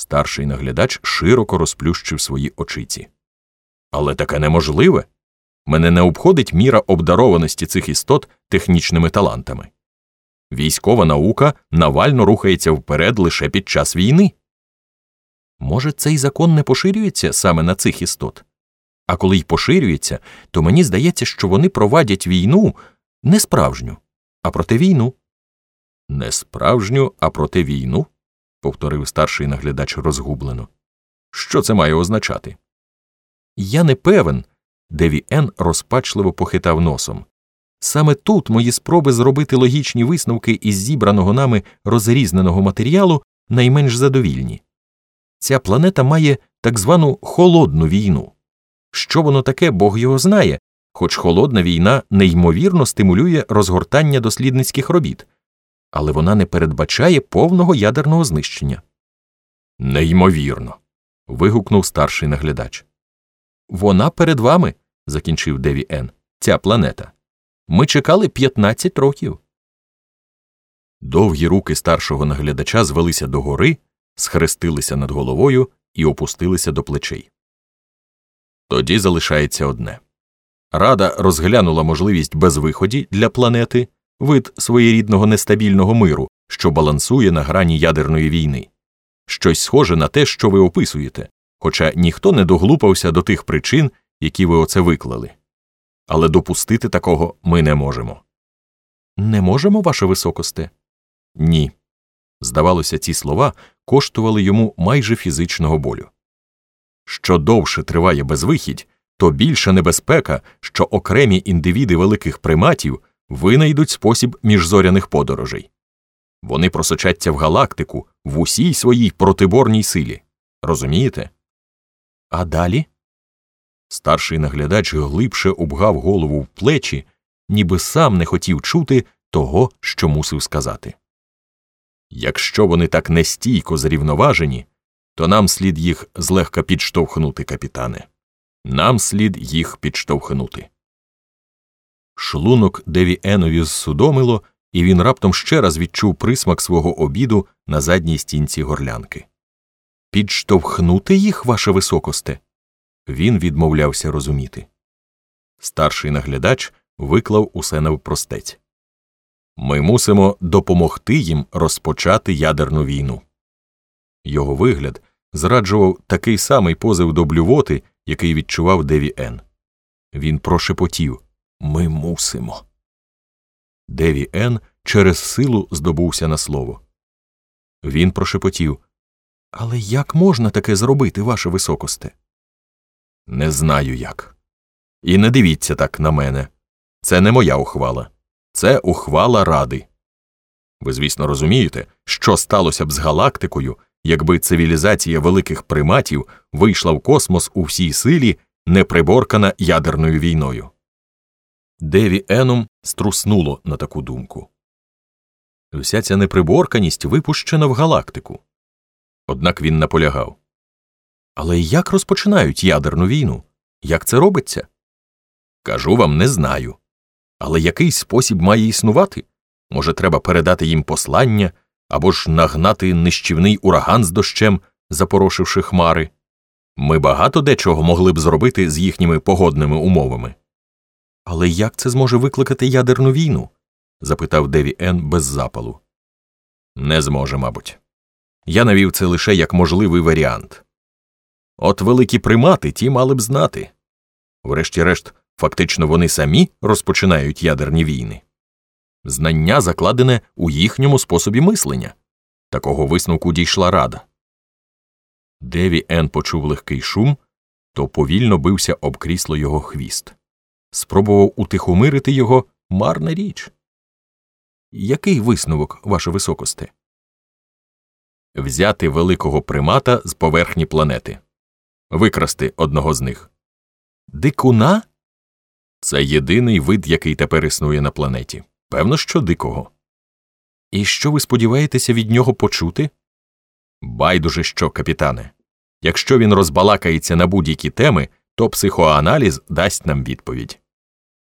Старший наглядач широко розплющив свої очиці. Але таке неможливе. Мене не обходить міра обдарованості цих істот технічними талантами. Військова наука навально рухається вперед лише під час війни. Може, цей закон не поширюється саме на цих істот? А коли й поширюється, то мені здається, що вони провадять війну не справжню, а проти війну. Не справжню, а проти війну? Повторив старший наглядач розгублено. Що це має означати? Я не певен. Деві Ен розпачливо похитав носом. Саме тут мої спроби зробити логічні висновки із зібраного нами розрізненого матеріалу найменш задовільні. Ця планета має так звану холодну війну. Що воно таке, Бог його знає, хоч холодна війна неймовірно стимулює розгортання дослідницьких робіт, але вона не передбачає повного ядерного знищення. Неймовірно. вигукнув старший наглядач. Вона перед вами, закінчив Деві Ен, ця планета. Ми чекали 15 років. Довгі руки старшого наглядача звелися догори, схрестилися над головою і опустилися до плечей. Тоді залишається одне. Рада розглянула можливість безвиході для планети, вид своєрідного нестабільного миру, що балансує на грані ядерної війни, щось схоже на те, що ви описуєте, хоча ніхто не доглупався до тих причин, які ви оце виклали. Але допустити такого ми не можемо. Не можемо, ваше високосте? Ні. Здавалося, ці слова коштували йому майже фізичного болю. Що довше триває безвихідь, то більша небезпека, що окремі індивіди великих приматів винайдуть спосіб міжзоряних подорожей. Вони просочаться в галактику в усій своїй протиборній силі. Розумієте? А далі? Старший наглядач глибше обгав голову в плечі, ніби сам не хотів чути того, що мусив сказати. Якщо вони так нестійко зрівноважені, то нам слід їх злегка підштовхнути, капітане. Нам слід їх підштовхнути. Шлунок Деві Енові зсудомило, і він раптом ще раз відчув присмак свого обіду на задній стінці горлянки. Підштовхнути їх, ваше високосте? Він відмовлявся розуміти. Старший наглядач виклав усе навпростець. Ми мусимо допомогти їм розпочати ядерну війну. Його вигляд зраджував такий самий позив до блювоти, який відчував Деві Ен. Він прошепотів Ми мусимо. Деві Ен через силу здобувся на слово. Він прошепотів Але як можна таке зробити, ваше високосте? Не знаю як. І не дивіться так на мене. Це не моя ухвала, це ухвала ради. Ви, звісно, розумієте, що сталося б з галактикою, якби цивілізація великих приматів вийшла в космос у всій силі, не приборкана ядерною війною. Деві Енум струснуло на таку думку. Вся ця неприборканість випущена в галактику. Однак він наполягав. Але як розпочинають ядерну війну? Як це робиться? Кажу вам, не знаю. Але який спосіб має існувати? Може, треба передати їм послання або ж нагнати нищівний ураган з дощем, запорошивши хмари. Ми багато дечого могли б зробити з їхніми погодними умовами. Але як це зможе викликати ядерну війну? запитав Деві Ен без запалу. Не зможе, мабуть. Я навів це лише як можливий варіант. От великі примати ті мали б знати. Врешті-решт, фактично вони самі розпочинають ядерні війни. Знання закладене у їхньому способі мислення. Такого висновку дійшла рада. Деві Ен почув легкий шум, то повільно бився об крісло його хвіст. Спробував утихомирити його марна річ. Який висновок, ваше високосте? Взяти великого примата з поверхні планети, викрасти одного з них. Дикуна? Це єдиний вид, який тепер існує на планеті. Певно, що дикого. І що ви сподіваєтеся від нього почути? Байдуже що, капітане. Якщо він розбалакається на будь-які теми, то психоаналіз дасть нам відповідь.